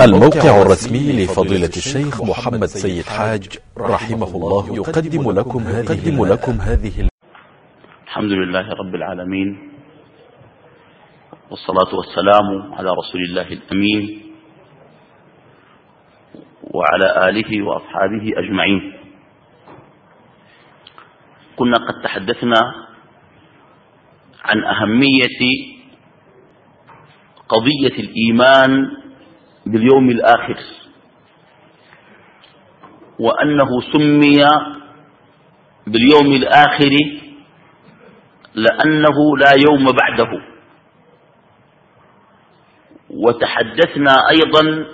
الموقع الرسمي لفضيلة الشيخ محمد سيد حاج رحمه الله يقدم لكم هذه, لكم هذه الحمد لله رب العالمين والصلاة والسلام على رسول الله الأمين وعلى آله وأصحابه أجمعين. كنا قد تحدثنا عن أهمية قضية الإيمان باليوم الآخر. وأنه سمي باليوم الآخر لأنه لا يوم بعده. وتحدثنا أيضا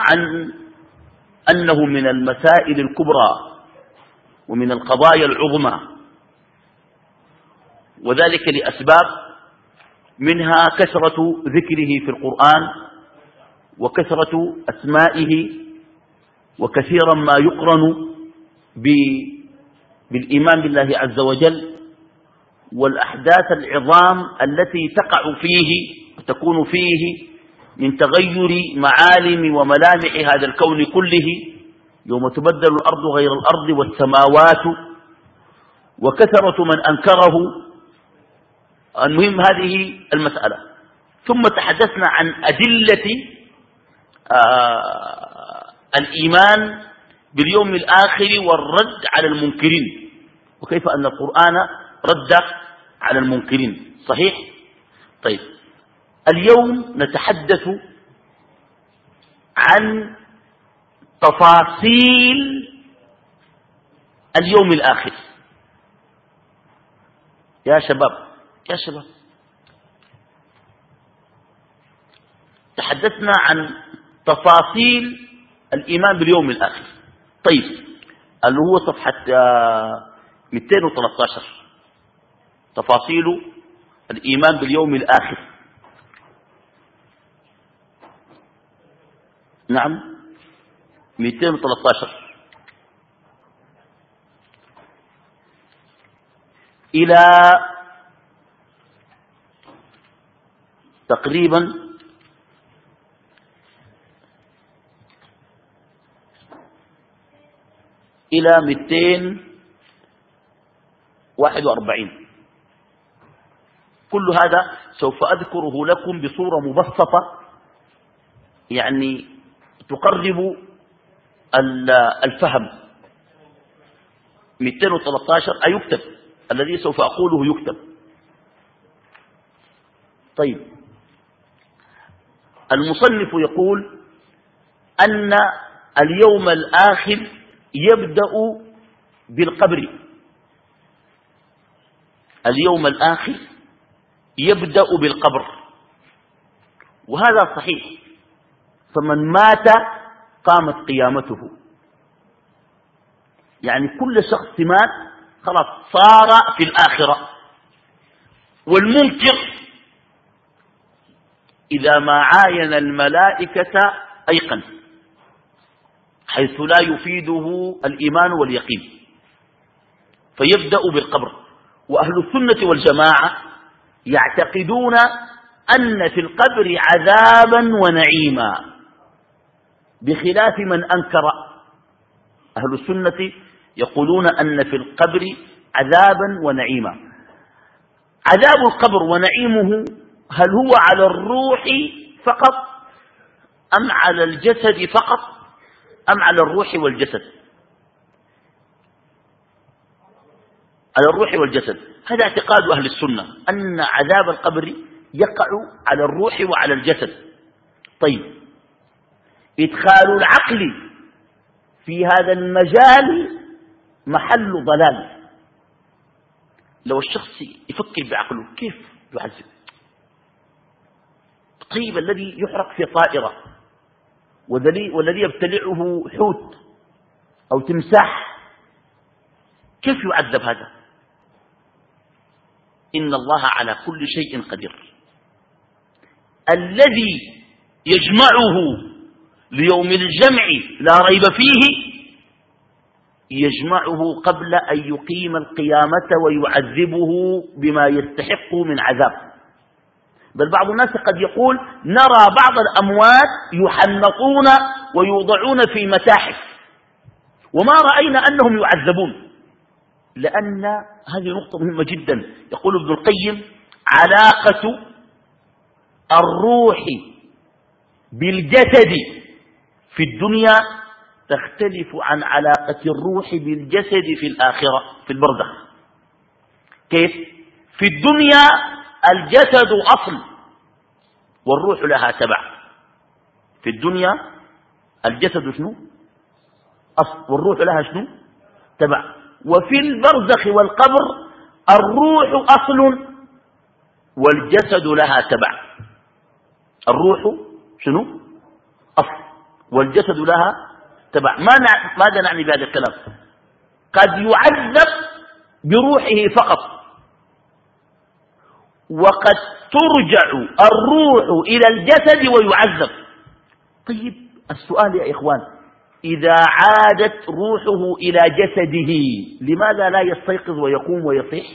عن أنه من المسائل الكبرى ومن القضايا العظمى. وذلك لأسباب منها كثرة ذكره في القرآن وكثرة أسمائه وكثيرا ما يقرن بالإيمان بالله عز وجل والأحداث العظام التي تقع فيه وتكون فيه من تغير معالم وملامح هذا الكون كله يوم تبدل الأرض غير الأرض والسماوات وكثرة من أنكره. المهم هذه المسألة. ثم تحدثنا عن أدلة آه الإيمان باليوم الآخر والرد على المنكرين. وكيف أن القرآن رد على المنكرين؟ صحيح؟ طيب. اليوم نتحدث عن تفاصيل اليوم الآخر. يا شباب يا شباب. تحدثنا عن تفاصيل الإيمان باليوم الآخر. طيب اللي هو صفحة 213 آه، تفاصيل الإيمان باليوم الآخر. نعم 213 إلى تقريبا إلى 241 كل هذا سوف أذكره لكم بصورة مبسطة يعني تقرب الفهم. 213 أيكتب الذي سوف أقوله يكتب. طيب. المصنف يقول أن اليوم الآخر يبدأ بالقبر. اليوم الآخر يبدأ بالقبر. وهذا صحيح. فمن مات قامت قيامته. يعني كل شخص مات خلاص صار في الآخرة. والمنكر إذا ما عاين الملائكة أيقن. حيث لا يفيده الإيمان واليقين. فيبدأ بالقبر. وأهل السنة والجماعة يعتقدون أن في القبر عذابا ونعيما بخلاف من أنكر. أهل السنة يقولون أن في القبر عذابا ونعيما. عذاب القبر ونعيمه هل هو على الروح فقط أم على الجسد فقط؟ أم على الروح والجسد؟ على الروح والجسد. هذا اعتقاد أهل السنة أن عذاب القبر يقع على الروح وعلى الجسد. طيب إدخال العقل في هذا المجال محل ضلال. لو الشخص يفكر بعقله كيف يعذب؟ طيب الذي يحرق في طائرة. والذي يبتلعه حوت أو تمساح. كيف يعذب هذا؟ إن الله على كل شيء قدير. الذي يجمعه ليوم الجمع لا ريب فيه يجمعه قبل أن يقيم القيامة ويعذبه بما يستحق من عذاب. بل بعض الناس قد يقول نرى بعض الأموات يحنطون ويوضعون في متاحف. وما رأينا أنهم يعذبون. لأن هذه نقطة مهمة جدا. يقول ابن القيم علاقة الروح بالجسد في الدنيا تختلف عن علاقة الروح بالجسد في الآخرة في البرزخ. كيف؟ في الدنيا الجسد أصل والروح لها تبع. في الدنيا الجسد شنو؟ أصل والروح لها شنو؟ تبع. وفي البرزخ والقبر الروح أصل والجسد لها تبع. الروح شنو؟ أصل والجسد لها تبع. ما ماذا نعني بهذا الكلام؟ قد يعذب بروحه فقط. وقد ترجع الروح إلى الجسد ويعذب. طيب السؤال يا إخوان إذا عادت روحه إلى جسده لماذا لا يستيقظ ويقوم ويصيح؟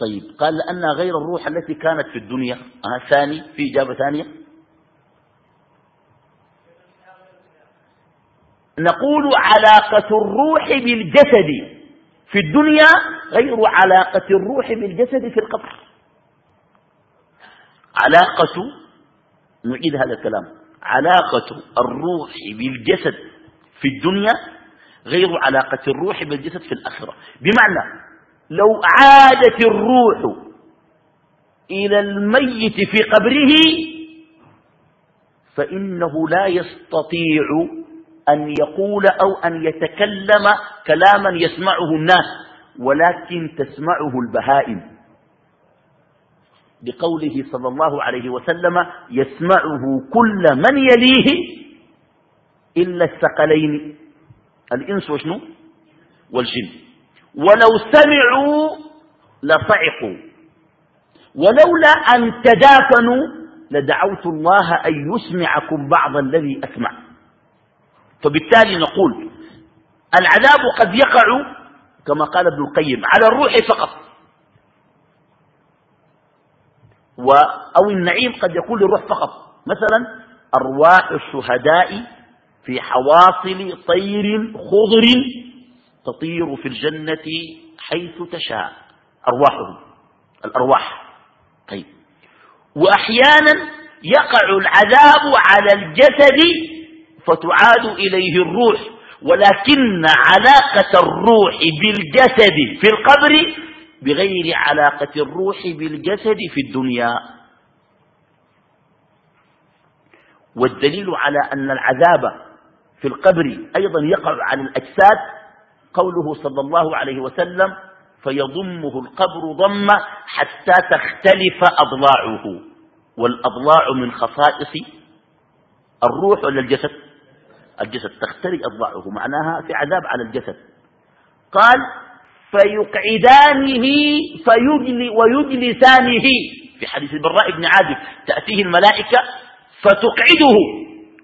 طيب قال لأنها غير الروح التي كانت في الدنيا آه ثاني في إجابة ثانية. نقول علاقة الروح بالجسد في الدنيا غير علاقة الروح بالجسد في القبر. علاقة نعيد هذا الكلام علاقة الروح بالجسد في الدنيا غير علاقة الروح بالجسد في الآخرة. بمعنى لو عادت الروح إلى الميت في قبره فإنه لا يستطيع أن يقول أو أن يتكلم كلاما يسمعه الناس ولكن تسمعه البهائم. بقوله صلى الله عليه وسلم يسمعه كل من يليه إلا الثقلين. الإنس وشنو؟ والجن. ولو سمعوا لصعقوا. ولولا أن تدافنوا لدعوت الله أن يسمعكم بعض الذي أسمع. فبالتالي نقول العذاب قد يقع كما قال ابن القيم على الروح فقط. و أو النعيم قد يكون للروح فقط. مثلا أرواح الشهداء في حواصل طير خضر تطير في الجنة حيث تشاء. أرواحهم. الأرواح. طيب. وأحيانا يقع العذاب على الجسد فتعاد إليه الروح ولكن علاقة الروح بالجسد في القبر بغير علاقة الروح بالجسد في الدنيا. والدليل على أن العذاب في القبر أيضا يقع على الأجساد قوله صلى الله عليه وسلم فيضمه القبر ضمة حتى تختلف أضلاعه. والأضلاع من خصائص الروح ولا الجسد؟ الجسد تختلف أضلاعه معناها في عذاب على الجسد. قال فيقعدانه فيجلي ويجلسانه. في حديث البراء بن عازب تأتيه الملائكة فتقعده.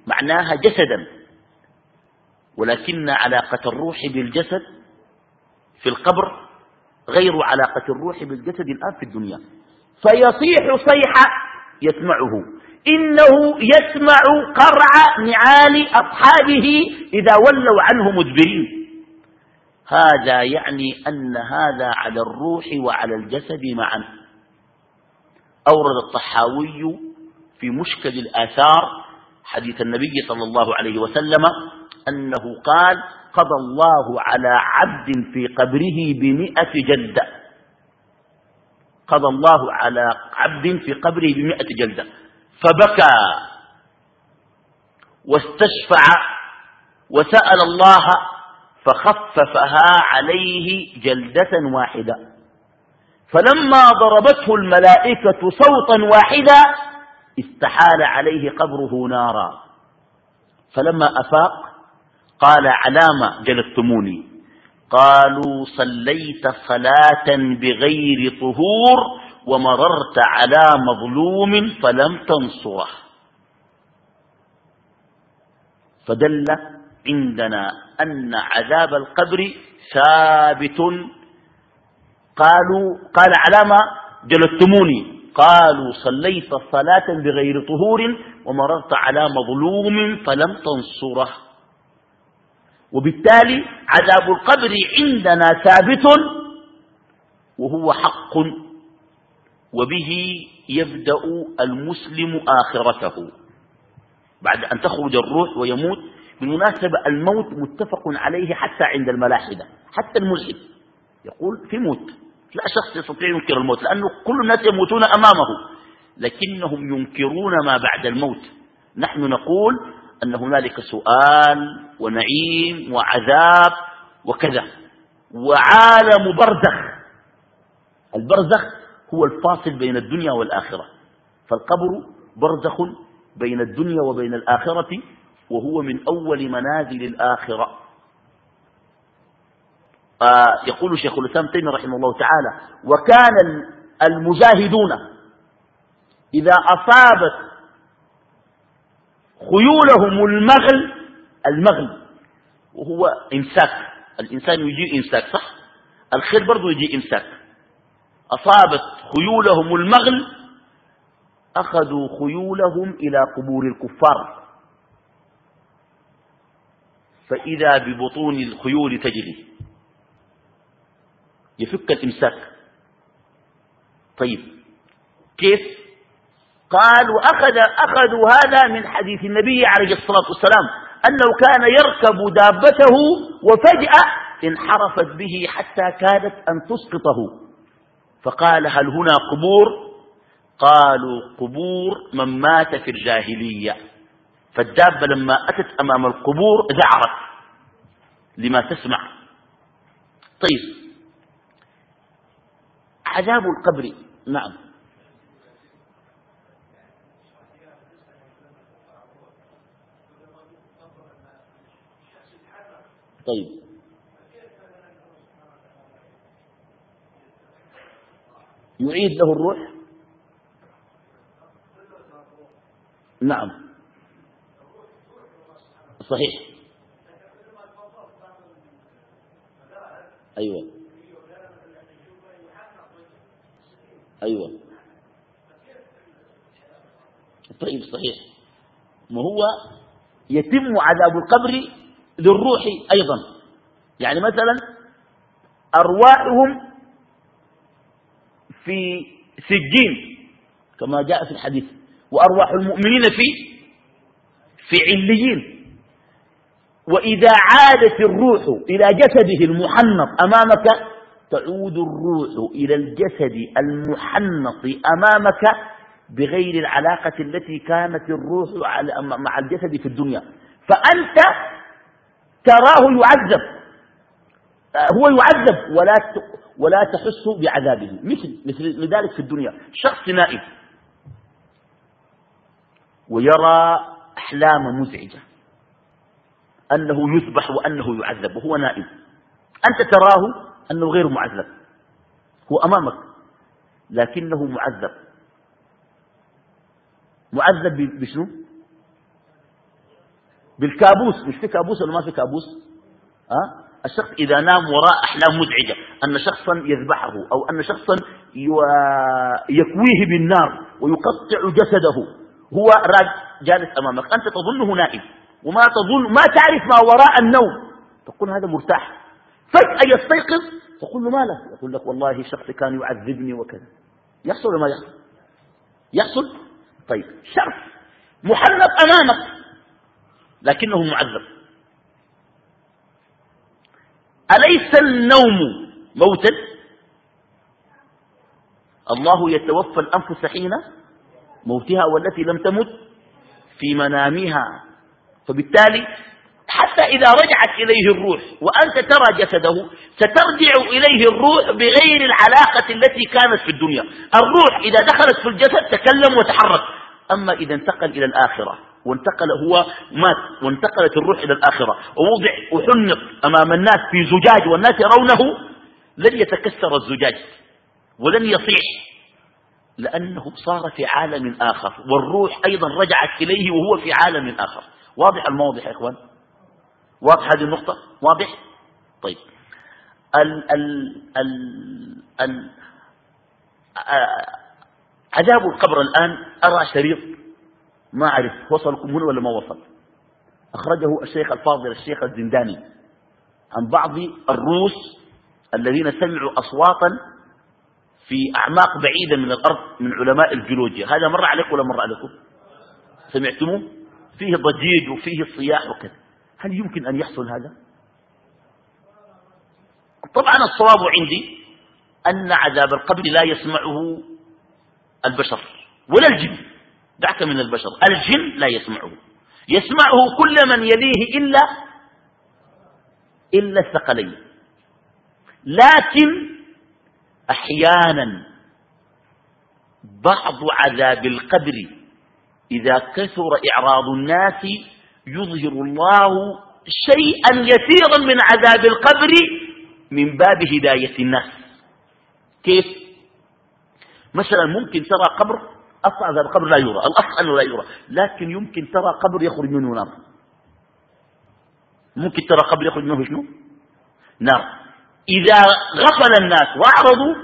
معناها جسدا. ولكن علاقة الروح بالجسد في القبر غير علاقة الروح بالجسد الآن في الدنيا. فيصيح صيحة يسمعه. إنه يسمع قرع نعال أصحابه إذا ولوا عنه مدبرين. هذا يعني أن هذا على الروح وعلى الجسد معا. أورد الطحاوي في مشكل الآثار حديث النبي صلى الله عليه وسلم أنه قال قضى الله على عبد في قبره بمئة جلدة. قضى الله على عبد في قبره بمئة جلدة. فبكى واستشفع وسأل الله فخففها عليه جلدة واحدة. فلما ضربته الملائكة صوتا واحدا استحال عليه قبره نارا. فلما أفاق قال علام جلستموني قالوا صليت صلاة بغير طهور ومررت على مظلوم فلم تنصره. فدل عندنا أن عذاب القبر ثابت. قالوا قال على ما؟ جلدتموني. قالوا صليت صلاة بغير طهور ومررت على مظلوم فلم تنصره. وبالتالي عذاب القبر عندنا ثابت وهو حق وبه يبدأ المسلم آخرته. بعد أن تخرج الروح ويموت بالمناسبة الموت متفق عليه حتى عند الملاحدة حتى الملحد. يقول في موت. لا شخص يستطيع ينكر الموت لأنه كل الناس يموتون أمامه. لكنهم ينكرون ما بعد الموت. نحن نقول أن هنالك سؤال ونعيم وعذاب وكذا. وعالم برزخ. البرزخ هو الفاصل بين الدنيا والآخرة. فالقبر برزخ بين الدنيا وبين الآخرة وهو من أول منازل الآخرة. آه يقول شيخ الإسلام تيمية رحمه الله تعالى وكان المجاهدون إذا أصابت خيولهم المغل المغل وهو إمساك. الإنسان يجي إمساك صح؟ الخير برضو يجي إمساك. أصابت خيولهم المغل أخذوا خيولهم إلى قبور الكفار. فإذا ببطون الخيول تجري. يفك الإمساك. طيب كيف؟ قال وأخذ أخذوا هذا من حديث النبي عليه الصلاة والسلام أنه كان يركب دابته وفجأة انحرفت به حتى كادت أن تسقطه. فقال هل هنا قبور؟ قالوا قبور من مات في الجاهلية. فالدابة لما أتت أمام القبور ذعرت لما تسمع. طيب. عذاب القبر. نعم. طيب. يعيد له الروح؟ نعم. صحيح. أيوة. أيوة. طيب صحيح. ما هو يتم عذاب القبر للروح أيضا. يعني مثلا أرواحهم في سجين كما جاء في الحديث. وأرواح المؤمنين في في عليين. وإذا عادت الروح إلى جسده المحنط أمامك تعود الروح إلى الجسد المحنط أمامك بغير العلاقة التي كانت الروح مع الجسد في الدنيا. فأنت تراه يعذب. هو يعذب ولا ولا تحس بعذابه. مثل مثل لذلك في الدنيا. شخص نائم ويرى أحلام مزعجة. أنه يذبح وأنه يعذب. وهو نائم أنت تراه أنه غير معذب. هو أمامك. لكنه معذب. معذب بشنو؟ بالكابوس. مش في كابوس ولا ما في كابوس؟ أه؟ الشخص إذا نام وراء أحلام مزعجة أن شخصا يذبحه أو أن شخصا يكويه بالنار ويقطع جسده. هو جالس أمامك أنت تظنه نائم وما تظن ما تعرف ما وراء النوم. تقول هذا مرتاح. فجأة يستيقظ تقول له ما له يقول لك والله شخص كان يعذبني وكذا. يحصل ولا ما يحصل؟ يحصل؟ طيب شخص محنط أمامك لكنه معذب. أليس النوم موتا؟ الله يتوفى الأنفس حين موتها والتي لم تمت في منامها. فبالتالي حتى إذا رجعت إليه الروح وأنت ترى جسده سترجع إليه الروح بغير العلاقة التي كانت في الدنيا. الروح إذا دخلت في الجسد تكلم وتحرك. أما إذا انتقل إلى الآخرة. وانتقل هو مات وانتقلت الروح إلى الآخرة ووضع وحنق أمام الناس في زجاج والناس يرونه لن يتكسر الزجاج ولن يصيح لأنه صار في عالم آخر والروح أيضا رجعت إليه وهو في عالم آخر واضح الموضح يا إخوان واضح هذه النقطة واضح طيب ال ال ال ال عذاب القبر الآن أرى شريط ما أعرف وصلكم هنا ولا ما وصل. أخرجه الشيخ الفاضل الشيخ الزنداني عن بعض الروس الذين سمعوا أصواتا في أعماق بعيدة من الأرض من علماء الجيولوجيا. هذا مر عليكم ولا مر عليكم؟ سمعتموه؟ فيه ضجيج وفيه صياح وكذا. هل يمكن أن يحصل هذا؟ طبعا الصواب عندي أن عذاب القبر لا يسمعه البشر ولا الجن. دعك من البشر. الجن لا يسمعه. يسمعه كل من يليه إلا إلا الثقلين. لكن أحيانا بعض عذاب القبر إذا كثر إعراض الناس يظهر الله شيئا يسيرا من عذاب القبر من باب هداية الناس. كيف؟ مثلا ممكن ترى قبر أصلا عذاب القبر لا يرى الأصل أنه لا يرى. لكن يمكن ترى قبر يخرج منه نار. ممكن ترى قبر يخرج منه شنو؟ نار. إذا غفل الناس وأعرضوا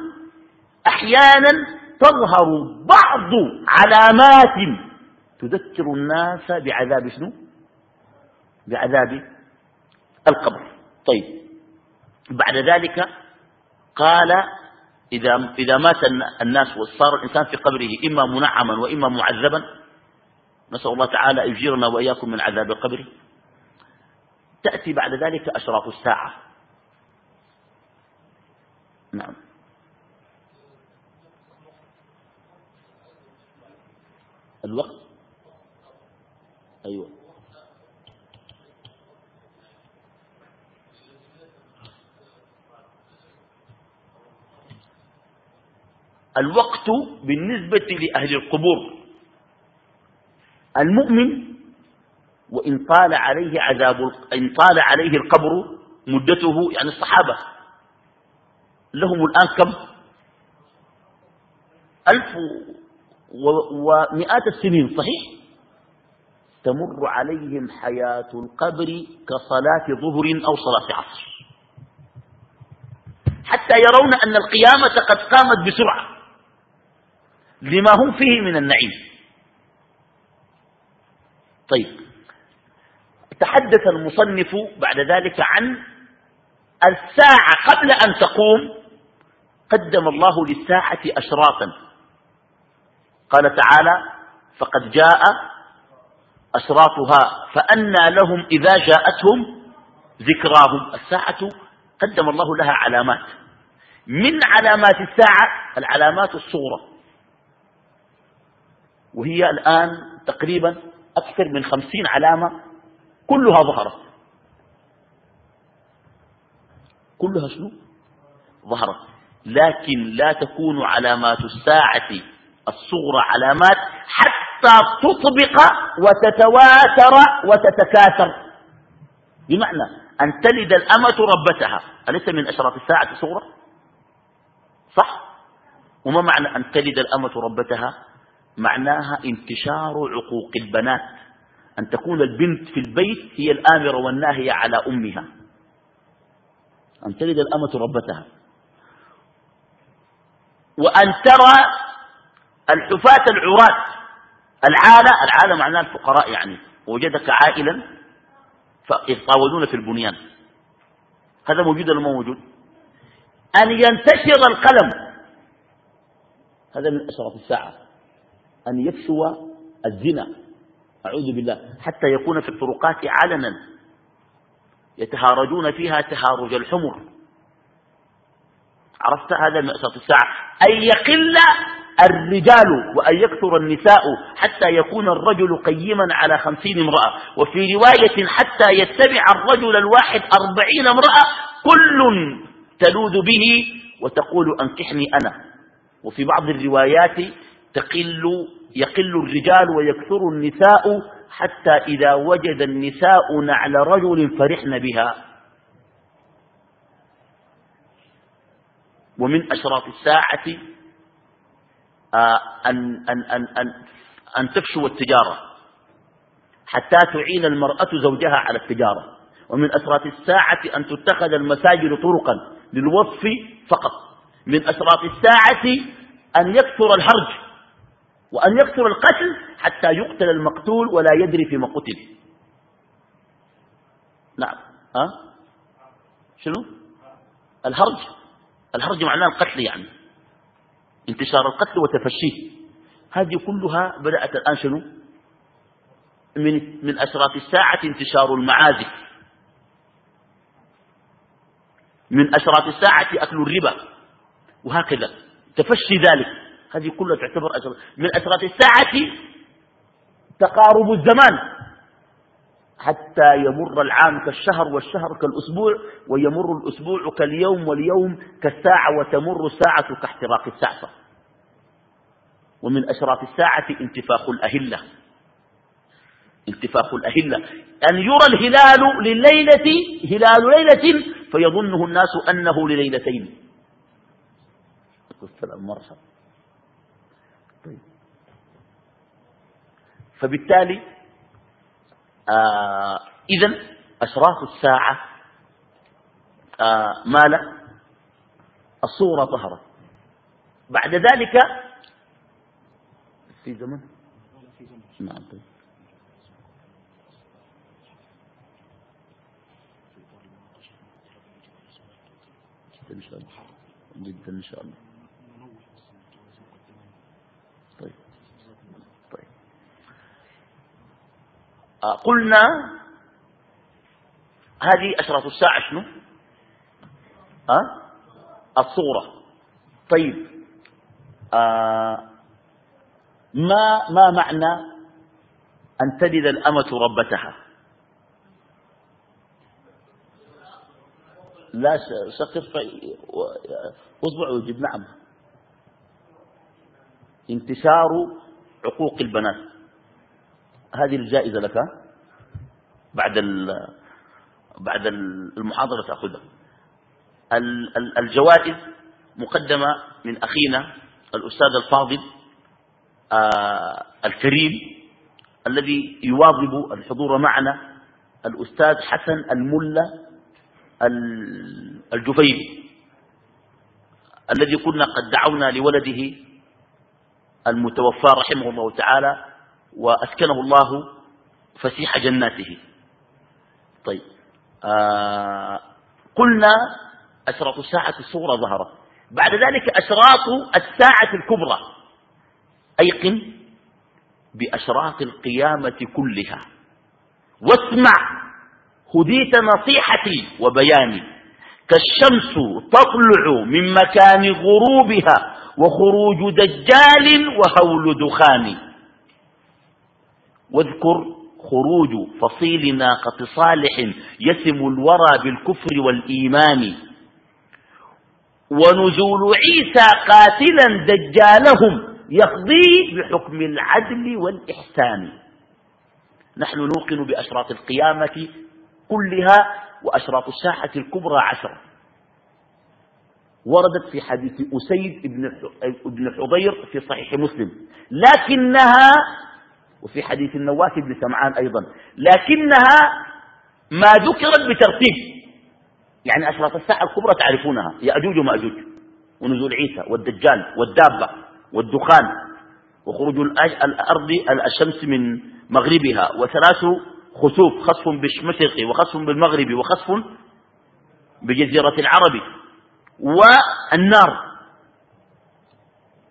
أحيانا تظهر بعض علامات تذكر الناس بعذاب شنو؟ بعذاب القبر. طيب. بعد ذلك قال إذا, إذا مات الناس وصار الإنسان في قبره إما منعما وإما معذبا نسأل الله تعالى يجيرنا وإياكم من عذاب القبر. تأتي بعد ذلك أشراط الساعة. نعم. الوقت؟ أيوة. الوقت بالنسبة لأهل القبور. المؤمن وإن طال عليه عذاب إن طال عليه القبر مدته يعني الصحابة. لهم الآن كم؟ ألف ومئات السنين صحيح؟ تمر عليهم حياة القبر كصلاة ظهر أو صلاة عصر. حتى يرون أن القيامة قد قامت بسرعة. لما هم فيه من النعيم. طيب. تحدث المصنف بعد ذلك عن الساعة قبل أن تقوم قدم الله للساعة أشراطا. قال تعالى فقد جاء أشراطها فأنى لهم إذا جاءتهم ذكراهم. الساعة قدم الله لها علامات. من علامات الساعة؟ العلامات الصغرى. وهي الآن تقريبا أكثر من خمسين علامة كلها ظهرت. كلها شنو؟ ظهرت. لكن لا تكون علامات الساعة الصغرى علامات حتى تطبق وتتواتر وتتكاثر. بمعنى أن تلد الأمة ربتها. أليس من أشراط الساعة الصغرى؟ صح. وما معنى أن تلد الأمة ربتها؟ معناها انتشار عقوق البنات. أن تكون البنت في البيت هي الآمرة والناهية على أمها. أن تلد الأمة ربتها. وأن ترى الحفاة العراة. العالة العالة معناها الفقراء يعني. وجدك عائلا فيتطاولون في البنيان. هذا موجود ولا موجود؟ أن ينتشر القلم. هذا من أشرف الساعة. أن يفشو الزنا أعوذ بالله حتى يكون في الطرقات علنا. يتهارجون فيها تهارج الحمر. عرفت هذا أشرط الساعة. أن يقل الرجال وأن يكثر النساء حتى يكون الرجل قيما على خمسين امرأة. وفي رواية حتى يتبع الرجل الواحد أربعين امرأة كل تلوذ به وتقول أنكحني أنا. وفي بعض الروايات تقل يقل الرجال ويكثر النساء حتى إذا وجد النساء نعل رجل فرحن بها. ومن أشراط الساعة آه، أن, أن, أن, أن, أن تفشو التجارة حتى تعين المرأة زوجها على التجارة. ومن أشراط الساعة أن تتخذ المساجد طرقا للوصف فقط. من أشراط الساعة أن يكثر الهرج وأن يكثر القتل حتى يقتل المقتول ولا يدري فيما قتل. نعم. ها؟ شنو؟ الهرج. الهرج معناه القتل يعني. انتشار القتل وتفشيه. هذه كلها بدأت الآن شنو؟ من, من أشراط الساعة انتشار المعازف. من أشراط الساعة أكل الربا. وهكذا. تفشي ذلك. هذه كلها تعتبر أشراط من أشراط الساعة تقارب الزمان. حتى يمر العام كالشهر والشهر كالأسبوع ويمر الأسبوع كاليوم واليوم كالساعة وتمر الساعة كاحتراق السعفة ومن أشراط الساعة انتفاخ الأهلة. انتفاخ الأهلة. أن يرى الهلال لليلة هلال ليلة فيظنه الناس أنه لليلتين. السلام مرحبا طيب فبالتالي آه إذا أشراف الساعة آه مال الصورة ظهرت. بعد ذلك في زمن؟ نعم. طيب إن شاء الله جدا إن شاء الله طيب طيب آه قلنا هذه أشراط الساعة شنو؟ أه؟ الصورة. طيب. آه ما ما معنى أن تلد الأمة ربتها؟ لا شقر أصبع ويجب نعم. انتشار عقوق البنات. هذه الجائزة لك بعد بعد المحاضرة تأخذها. الجوائز مقدمة من أخينا الأستاذ الفاضل آه، الكريم الذي يواظب الحضور معنا الأستاذ حسن الملا الجفيري الذي كنا قد دعونا لولده المتوفى رحمه الله تعالى وأسكنه الله فسيح جناته. طيب آه قلنا أشراط الساعة الصغرى ظهرت. بعد ذلك أشراط الساعة الكبرى. أيقن بأشراط القيامة كلها. واسمع هديت نصيحتي وبياني. كالشمس تطلع من مكان غروبها وخروج دجال وهول دخان واذكر خروج فصيل ناقة صالح يسم الورى بالكفر والإيمان. ونزول عيسى قاتلا دجالهم يقضي بحكم العدل والإحسان. نحن نوقن بأشراط القيامة كلها وأشراط الساحة الكبرى عشرة وردت في حديث أسيد بن حضير في صحيح مسلم. لكنها وفي حديث النواس بن سمعان أيضا. لكنها ما ذكرت بترتيب. يعني أشراط الساعة الكبرى تعرفونها. يأجوج ومأجوج ونزول عيسى والدجال والدابة والدخان. وخروج الأرض الشمس من مغربها. وثلاث خسوف خسف بالمشرق وخسف بالمغرب وخسف بجزيرة العرب. والنار.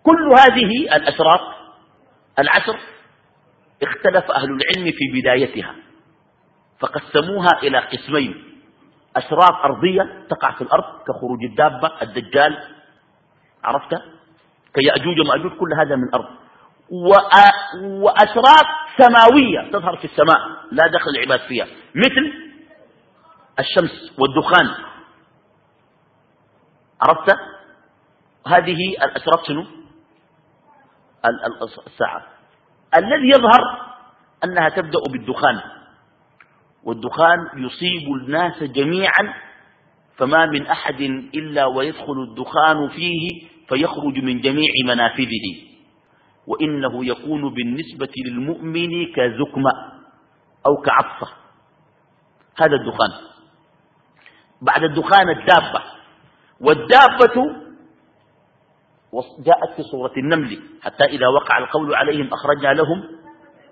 كل هذه الأشراط العشر اختلف أهل العلم في بدايتها فقسموها إلى قسمين أشراط أرضية تقع في الأرض كخروج الدابة الدجال عرفت؟ كيأجوج ومأجوج كل هذا من أرض. وأشراط سماوية تظهر في السماء لا دخل العباد فيها مثل الشمس والدخان. عرفت؟ هذه الأشراط شنو؟ الساعة. الذي يظهر أنها تبدأ بالدخان والدخان يصيب الناس جميعا فما من أحد إلا ويدخل الدخان فيه فيخرج من جميع منافذه وإنه يكون بالنسبة للمؤمن كزكمة أو كعطفة. هذا الدخان. بعد الدخان الدابة والدابة جاءت في سورة النمل حتى إذا وقع القول عليهم أخرجنا لهم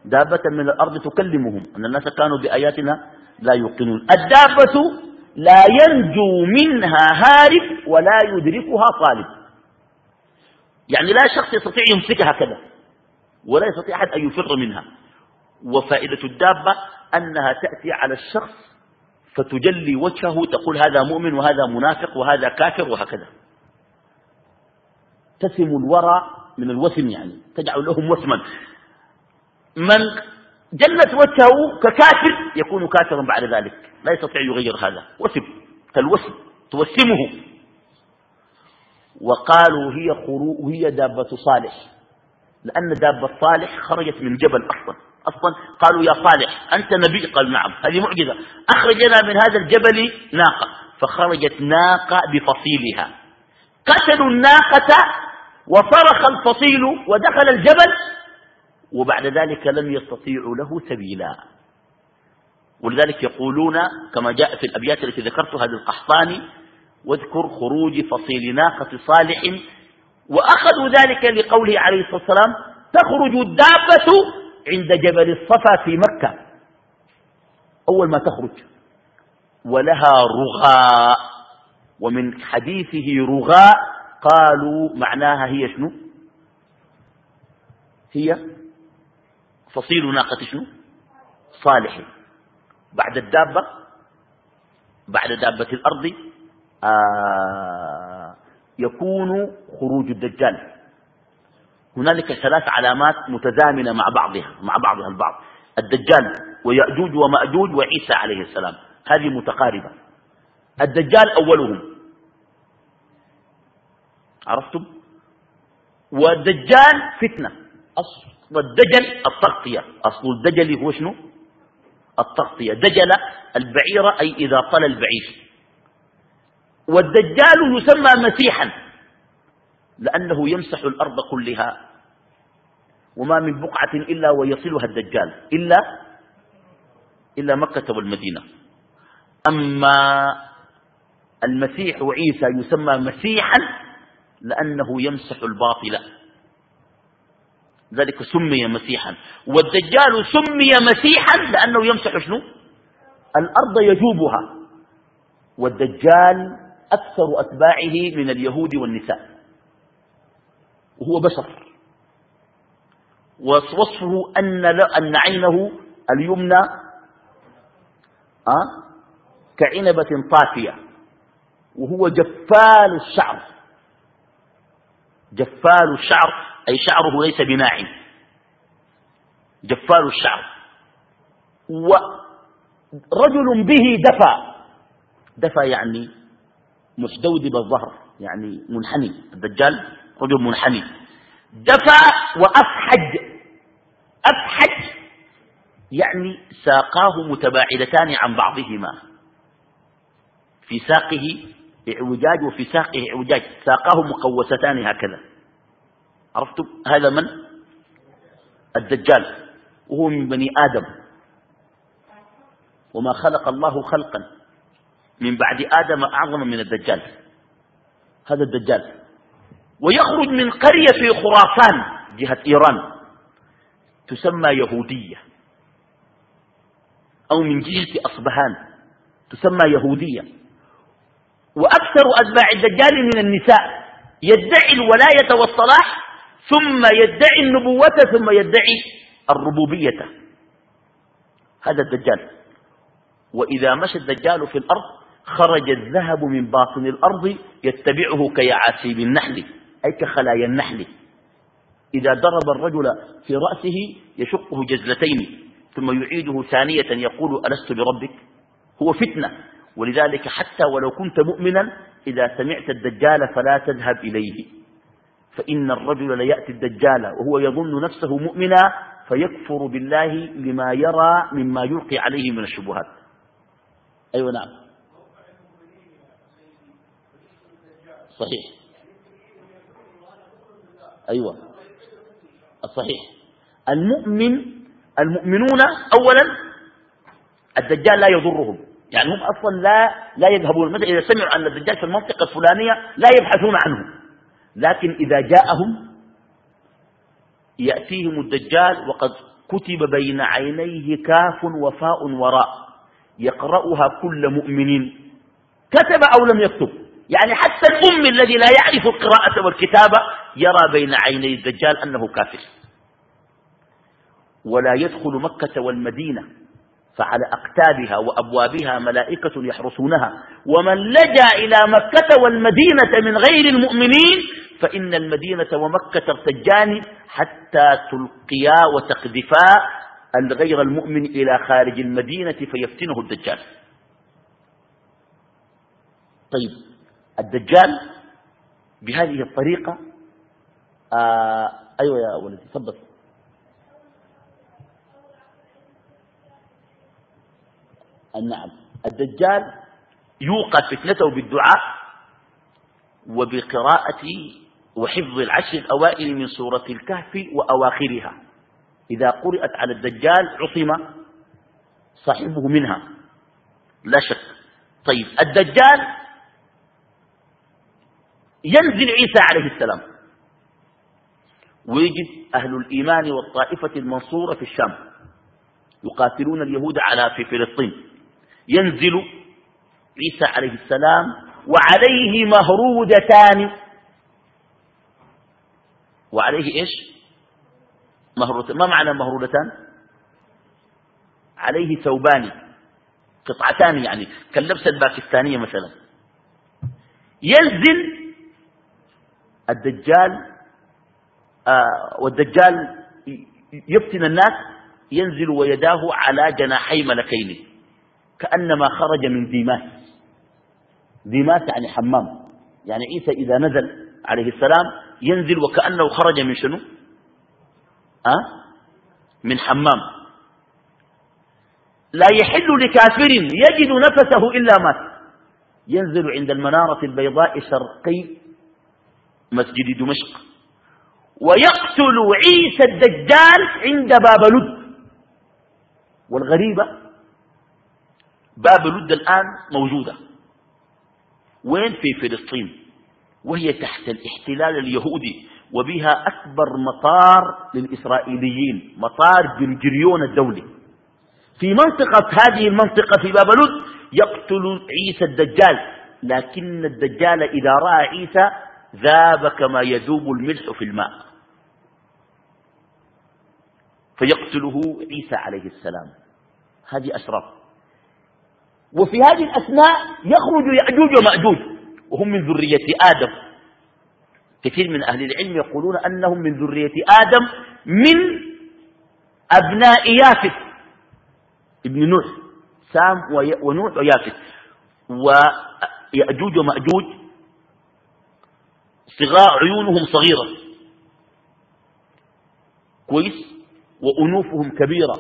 دابة من الأرض تكلمهم. أن الناس كانوا بآياتنا لا يوقنون. الدابة لا ينجو منها هارب ولا يدركها طالب. يعني لا شخص يستطيع يمسكها كذا ولا يستطيع أحد أن يفر منها. وفائدة الدابة أنها تأتي على الشخص فتجلي وجهه تقول هذا مؤمن وهذا منافق وهذا كافر وهكذا. تسم الورى من الوسم يعني تجعل لهم وسما من جلت وجهه ككافر يكون كافرا بعد ذلك لا يستطيع يغير هذا. وسم كالوسم توسمه وقالوا هي خرو هي دابة صالح. لأن دابة صالح خرجت من جبل أصلا. أصلا قالوا يا صالح أنت نبي؟ قال نعم. هذه معجزة. أخرجنا من هذا الجبل ناقة. فخرجت ناقة بفصيلها. قتلوا الناقة وصرخ الفصيل ودخل الجبل وبعد ذلك لم يستطيعوا له سبيلا. ولذلك يقولون كما جاء في الأبيات التي ذكرتها للقحطاني واذكر خروج فصيل ناقة صالح. وأخذوا ذلك لقوله عليه الصلاة والسلام تخرج الدابة عند جبل الصفا في مكة. أول ما تخرج ولها رغاء ومن حديثه رغاء قالوا معناها هي شنو؟ هي فصيل ناقة شنو؟ صالح. بعد الدابة بعد دابة الأرض آه يكون خروج الدجال. هنالك ثلاث علامات متزامنة مع بعضها مع بعضها البعض. الدجال ويأجوج ومأجوج وعيسى عليه السلام. هذه متقاربة. الدجال أولهم. عرفتم؟ والدجال فتنة. أصل. الدجل التغطية. أصل الدجل هو شنو؟ التغطية. دجل البعير أي إذا طل البعير. والدجال يسمى مسيحا لأنه يمسح الأرض كلها. وما من بقعة إلا ويصلها الدجال. إلا إلا مكة والمدينة. أما المسيح عيسى يسمى مسيحا لأنه يمسح الباطل. ذلك سمي مسيحا. والدجال سمي مسيحا لأنه يمسح شنو؟ الأرض يجوبها. والدجال أكثر أتباعه من اليهود والنساء. وهو بشر. ووصفه أن, أن عينه اليمنى أه؟ كعنبة طافية. وهو جفال الشعر. جفال الشعر أي شعره ليس بناعم جفال الشعر. ورجل به دفى دفى يعني مستودب الظهر يعني منحني. الدجال رجل منحني. دفى وأفحج. أفحج يعني ساقاه متباعدتان عن بعضهما. في ساقه إعوجاج وفي ساقه إعوجاج. ساقاه مقوستان هكذا. عرفتم هذا من؟ الدجال. وهو من بني آدم. وما خلق الله خلقا. من بعد آدم أعظم من الدجال. هذا الدجال. ويخرج من قرية في خراسان جهة إيران. تسمى يهودية. أو من جهة أصبهان. تسمى يهودية. وأكثر أتباع الدجال من النساء. يدعي الولاية والصلاح ثم يدعي النبوة ثم يدعي الربوبية. هذا الدجال. وإذا مشى الدجال في الأرض خرج الذهب من باطن الأرض يتبعه كيعاسيب النحل أي كخلايا النحل. إذا ضرب الرجل في رأسه يشقه جزلتين ثم يعيده ثانية يقول ألست بربك؟ هو فتنة. ولذلك حتى ولو كنت مؤمنا إذا سمعت الدجال فلا تذهب إليه. فإن الرجل ليأتي الدجال وهو يظن نفسه مؤمنا فيكفر بالله لما يرى مما يلقي عليه من الشبهات. أيوة نعم. صحيح. أيوة. الصحيح المؤمن المؤمنون أولا الدجال لا يضرهم. يعني هم أصلا لا لا يذهبون. مثلا إذا سمعوا أن الدجال في المنطقة الفلانية لا يبحثون عنه لكن إذا جاءهم يأتيهم الدجال وقد كتب بين عينيه كاف وفاء وراء. يقرأها كل مؤمن كتب أو لم يكتب. يعني حتى الأم الذي لا يعرف القراءة والكتابة يرى بين عيني الدجال أنه كافر. ولا يدخل مكة والمدينة. فعلى أقتابها وأبوابها ملائكة يحرسونها. ومن لجأ إلى مكة والمدينة من غير المؤمنين فإن المدينة ومكة ترتجان حتى تلقيا وتقذفا الغير المؤمن إلى خارج المدينة فيفتنه الدجال. طيب الدجال بهذه الطريقة آه أيوة يا ولدي تفضل. نعم الدجال يوقف فتنته بالدعاء وبقراءة وحفظ العشر الأوائل من سورة الكهف وأواخرها. إذا قرأت على الدجال عصم صاحبه منها. لا شك. طيب الدجال ينزل عيسى عليه السلام. ويجد أهل الإيمان والطائفة المنصورة في الشام يقاتلون اليهود على في فلسطين. ينزل عيسى عليه السلام وعليه مهرودتان وعليه إيش؟ مهرودتان ما معنى مهرودتان عليه ثوبان قطعتان يعني كاللبسة الباكستانية مثلا. ينزل الدجال آه والدجال يفتن الناس ينزل ويداه على جناحي ملكين. كأنما خرج من ديماس. ديماس يعني حمام. يعني عيسى إذا نزل عليه السلام ينزل وكأنه خرج من شنو؟ أه؟ من حمام. لا يحل لكافر يجد نفسه إلا مات. ينزل عند المنارة البيضاء شرقي مسجد دمشق. ويقتل عيسى الدجال عند باب لد والغريبة باب لد الآن موجودة. وين في فلسطين؟ وهي تحت الاحتلال اليهودي وبها أكبر مطار للإسرائيليين مطار جرجريون الدولي. في منطقة هذه المنطقة في باب لد يقتل عيسى الدجال لكن الدجال إذا رأى عيسى ذاب كما يذوب الملح في الماء. فيقتله عيسى عليه السلام. هذه أشراف. وفي هذه الأثناء يخرج يأجوج ومأجوج وهم من ذرية آدم. كثير من أهل العلم يقولون أنهم من ذرية آدم من أبناء يافث ابن نوح سام ونوح ويافث. ويأجوج ومأجوج صغار عيونهم صغيرة. كويس وأنوفهم كبيرة.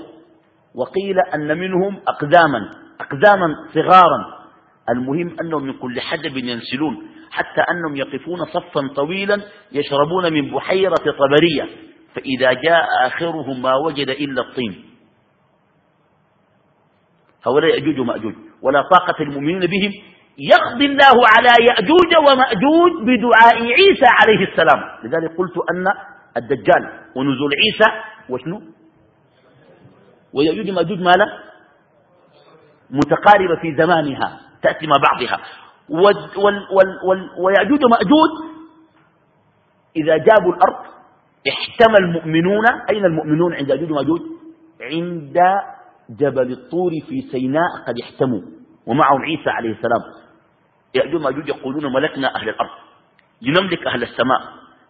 وقيل أن منهم أقداما. أقداما صغارا. المهم أنهم من كل حدب ينسلون حتى أنهم يقفون صفا طويلا يشربون من بحيرة طبرية فإذا جاء آخرهم ما وجد إلا الطين. هؤلاء يأجوج ومأجوج. ولا طاقة المؤمنين بهم. يقضي الله على يأجوج ومأجوج بدعاء عيسى عليه السلام. لذلك قلت أن الدجال ونزول عيسى وشنو؟ ويأجوج ومأجوج ماذا؟ متقاربة في زمانها تأتي مع بعضها. ويأجوج ومأجوج إذا جابوا الأرض احتمى المؤمنون أين المؤمنون عند يأجوج ومأجوج؟ عند جبل الطور في سيناء قد احتموا ومعهم عيسى عليه السلام. يأجوج ومأجوج يقولون ملكنا أهل الأرض لنملك أهل السماء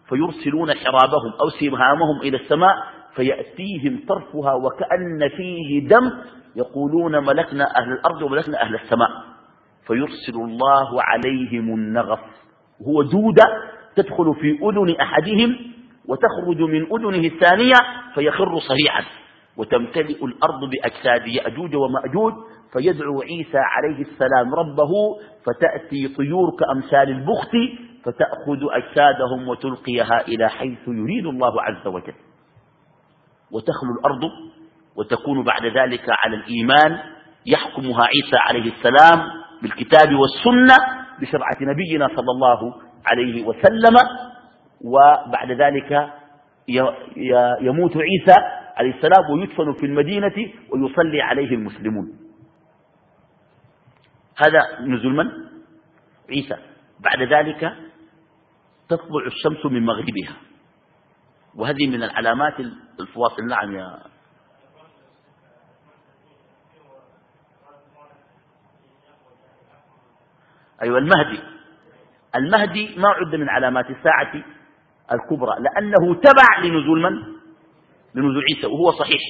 فيرسلون حرابهم أو سهامهم إلى السماء فيأتيهم طرفها وكأن فيه دم يقولون ملكنا أهل الأرض وملكنا أهل السماء. فيرسل الله عليهم النغف. هو دودة تدخل في أذن أحدهم وتخرج من أذنه الثانية فيخر صريعا. وتمتلئ الأرض بأجساد يأجوج ومأجوج. فيدعو عيسى عليه السلام ربه فتأتي طيور كأمثال البخت فتأخذ أجسادهم وتلقيها إلى حيث يريد الله عز وجل. وتخلو الأرض وتكون بعد ذلك على الإيمان يحكمها عيسى عليه السلام بالكتاب والسنة بشرعة نبينا صلى الله عليه وسلم وبعد ذلك يموت عيسى عليه السلام ويدفن في المدينة ويصلي عليه المسلمون. هذا نزول من؟ عيسى. بعد ذلك تطلع الشمس من مغربها. وهذه من العلامات الفواصل. نعم يا أيوة المهدي. المهدي ما عد من علامات الساعة الكبرى لأنه تبع لنزول من؟ لنزول عيسى وهو صحيح.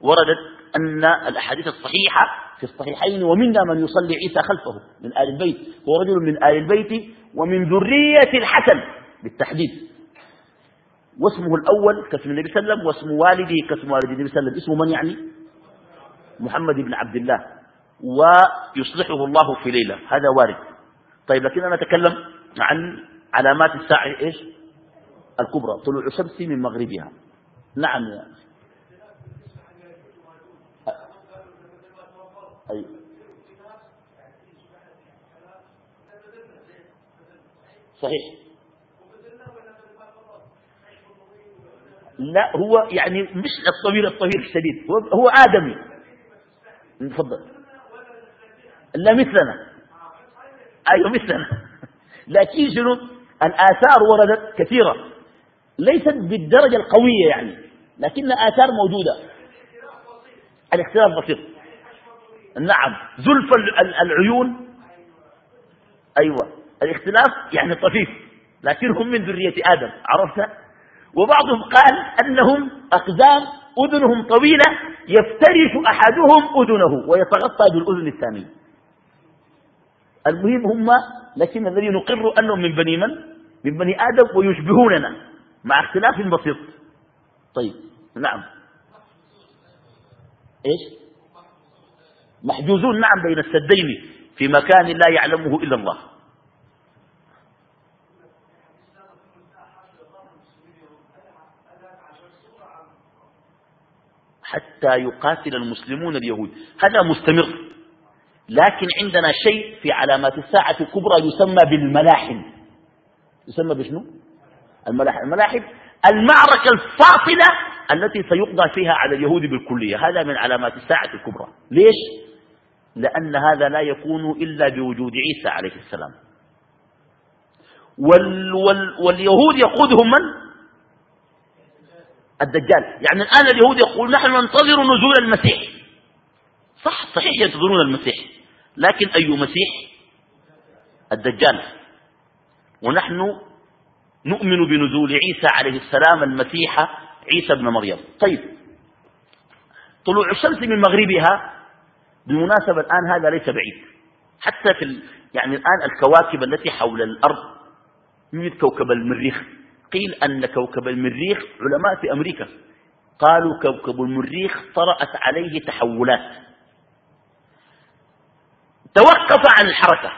وردت أن الأحاديث الصحيحة في الصحيحين ومنا من يصلي عيسى خلفه من آل البيت هو رجل من آل البيت ومن ذرية الحسن بالتحديد. واسمه الأول كاسم النبي صلى الله عليه وسلم واسم والده كاسم والد النبي صلى الله عليه وسلم. اسمه من يعني؟ محمد بن عبد الله. ويصلحه الله في ليلة. هذا وارد. طيب لكن أنا أتكلم عن علامات الساعة إيش؟ الكبرى طلوع الشمس من مغربها. نعم يا أي. صحيح. لا هو يعني مش الطويل الطويل الشديد هو, هو آدمي. تفضل. لا مثلنا. أيوة مثلنا. لكن شنو؟ الآثار وردت كثيرة. ليست بالدرجة القوية يعني لكن آثار موجودة. الاختلاف بسيط. نعم. زلف العيون. أيوة. الاختلاف يعني طفيف لكنهم من ذرية آدم عرفت؟ وبعضهم قال أنهم أقدام أذنهم طويلة يفترش أحدهم أذنه ويتغطى بالأذن الثاني. المهم هم لكن الذي نقر أنهم من بني من؟ من بني آدم ويشبهوننا مع اختلاف بسيط. طيب نعم. إيش؟ محجوزون نعم بين السدين في مكان لا يعلمه إلا الله. حتى يقاتل المسلمون اليهود. هذا مستمر. لكن عندنا شيء في علامات الساعة الكبرى يسمى بالملاحم. يسمى بشنو؟ الملاحم. الملاحم المعركة الفاصلة التي سيقضى فيها على اليهود بالكلية. هذا من علامات الساعة الكبرى. ليش؟ لأن هذا لا يكون إلا بوجود عيسى عليه السلام. وال وال واليهود يقودهم من؟ الدجال. يعني الآن اليهود يقول نحن ننتظر نزول المسيح. صح صحيح ينتظرون المسيح لكن أي مسيح؟ الدجال. ونحن نؤمن بنزول عيسى عليه السلام المسيح عيسى بن مريم. طيب طلوع الشمس من مغربها بالمناسبة الآن هذا ليس بعيد. حتى في ال... يعني الآن الكواكب التي حول الأرض يوجد كوكب المريخ. قيل أن كوكب المريخ علماء في أمريكا قالوا كوكب المريخ طرأت عليه تحولات. توقف عن الحركة.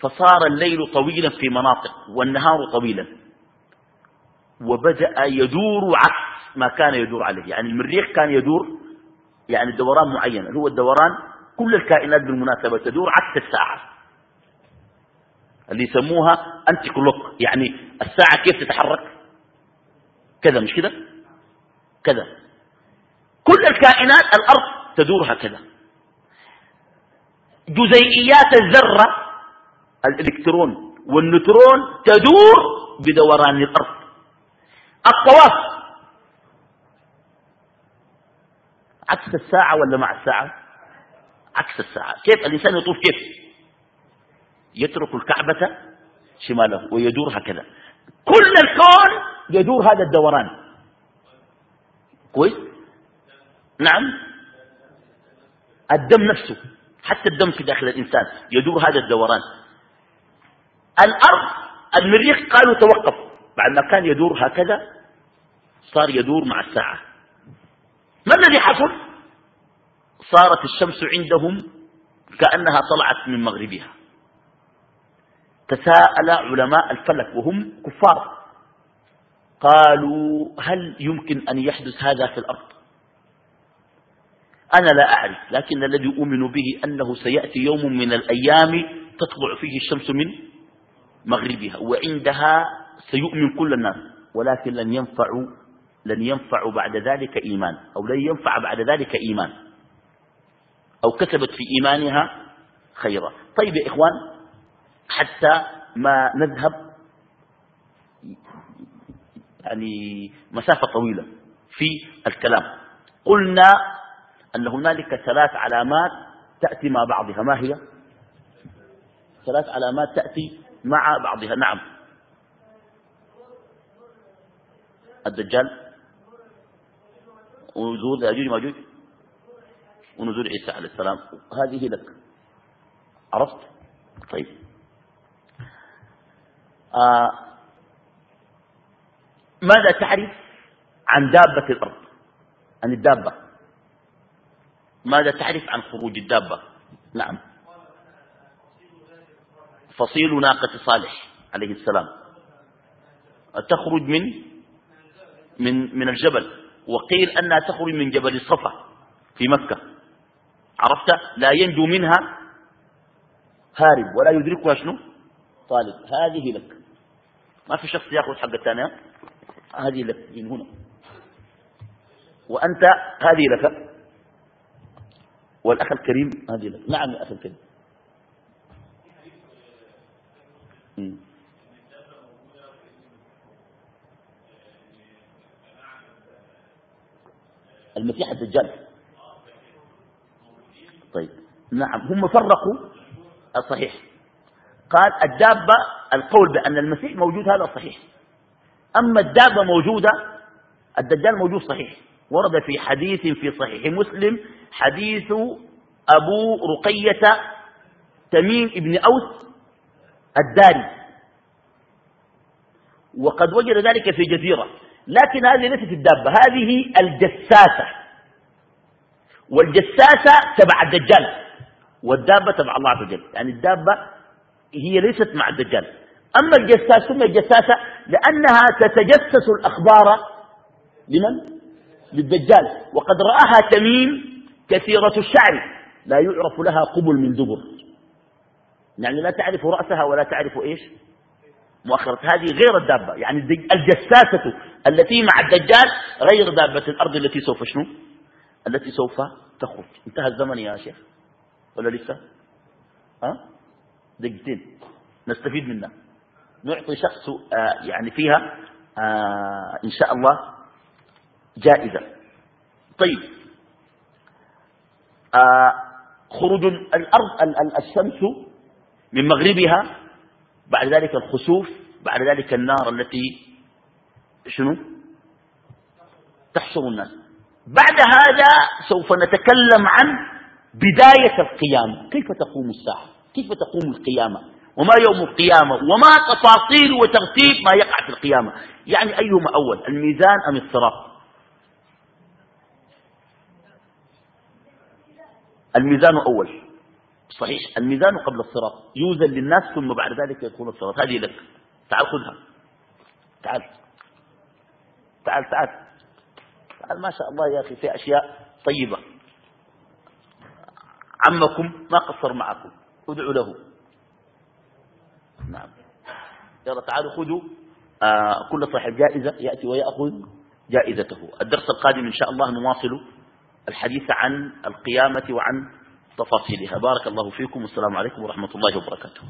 فصار الليل طويلا في مناطق والنهار طويلا. وبدأ يدور عكس ما كان يدور عليه. يعني المريخ كان يدور يعني دوران معين هو الدوران كل الكائنات بالمناسبة تدور عكس الساعة اللي يسموها أنتي كلوك يعني الساعة كيف تتحرك. كذا مش كده كذا. كل الكائنات الأرض تدور هكذا. جزيئيات الذرة الإلكترون والنيوترون تدور بدوران الأرض. الطواف. عكس الساعة ولا مع الساعة؟ عكس الساعة. كيف؟ الإنسان يطوف كيف؟ يترك الكعبة شماله ويدور هكذا. كل الكون يدور هذا الدوران. كويس؟ نعم. الدم نفسه. حتى الدم في داخل الإنسان يدور هذا الدوران. الأرض المريخ قالوا توقف. بعد ما كان يدور هكذا صار يدور مع الساعة. ما الذي حصل؟ صارت الشمس عندهم كأنها طلعت من مغربها. تساءل علماء الفلك وهم كفار. قالوا هل يمكن أن يحدث هذا في الأرض؟ أنا لا أعرف لكن الذي أؤمن به أنه سيأتي يوم من الأيام تطلع فيه الشمس من مغربها وعندها سيؤمن كل الناس ولكن لن ينفع لن ينفع بعد ذلك إيمان أو لن ينفع بعد ذلك إيمان. أو كسبت في إيمانها خيرا. طيب يا إخوان حتى ما نذهب يعني مسافة طويلة في الكلام. قلنا أن هنالك ثلاث علامات تأتي مع بعضها. ما هي؟ ثلاث علامات تأتي مع بعضها. نعم. الدجال. ونزول ياجوج ماجوج ونزول عيسى عليه السلام. هذه لك. عرفت؟ طيب. آه ماذا تعرف عن دابة الأرض؟ عن الدابة. ماذا تعرف عن خروج الدابة؟ نعم. فصيل ناقة صالح عليه السلام. تخرج من؟ من من الجبل. وقيل أنها تخرج من جبل الصفا في مكة. عرفت؟ لا ينجو منها هارب ولا يدركها شنو؟ طالب. هذه لك. ما في شخص يأخذ حق الثانية هذه لك من هنا. وأنت هذه لك. والأخ الكريم هذه لك نعم يا أخي الكريم. المسيح الدجال. طيب. نعم. هم فرقوا الصحيح. قال الدابة القول بأن المسيح موجود هذا صحيح. أما الدابة موجودة الدجال موجود صحيح. ورد في حديث في صحيح مسلم حديث أبو رقية تميم ابن أوس الداري. وقد وجد ذلك في جزيرة. لكن هذه ليست الدابة هذه الجساسة. والجساسة تبع الدجال. والدابة تبع الله عز وجل. يعني الدابة هي ليست مع الدجال. أما الجساس ثم الجساسة لأنها تتجسس الأخبار لمن؟ للدجال. وقد رآها تميم كثيرة الشعر. لا يعرف لها قبل من دبر. يعني لا تعرف رأسها ولا تعرف إيش؟ مؤخرة هذه غير الدابة. يعني الجساسة التي مع الدجال غير دابة الأرض التي سوف شنو؟ التي سوف تخرج. انتهى الزمن يا شيخ. ولا لسه؟ ها؟ دقيقتين. نستفيد منها. نعطي شخص آه يعني فيها آه إن شاء الله جائزة. طيب آه خروج الأرض الشمس من مغربها بعد ذلك الخسوف بعد ذلك النار التي شنو؟ تحشر الناس. بعد هذا سوف نتكلم عن بداية القيامة. كيف تقوم الساعة؟ كيف تقوم القيامة؟ وما يوم القيامة؟ وما تفاصيل وترتيب ما يقع في القيامة. يعني أيهما أول؟ الميزان أم الصراط؟ الميزان أول. صحيح. الميزان قبل الصراط. يوزن للناس ثم بعد ذلك يدخل الصراط. هذه لك. تعال خذها. تعال. تعال تعال. تعال ما شاء الله يا أخي في أشياء طيبة. عمكم ما قصر معكم. ادعوا له. نعم. يلا تعالوا خذوا آه كل صاحب جائزة يأتي ويأخذ جائزته. الدرس القادم إن شاء الله نواصل الحديث عن القيامة وعن تفاصيلها. بارك الله فيكم. والسلام عليكم ورحمة الله وبركاته.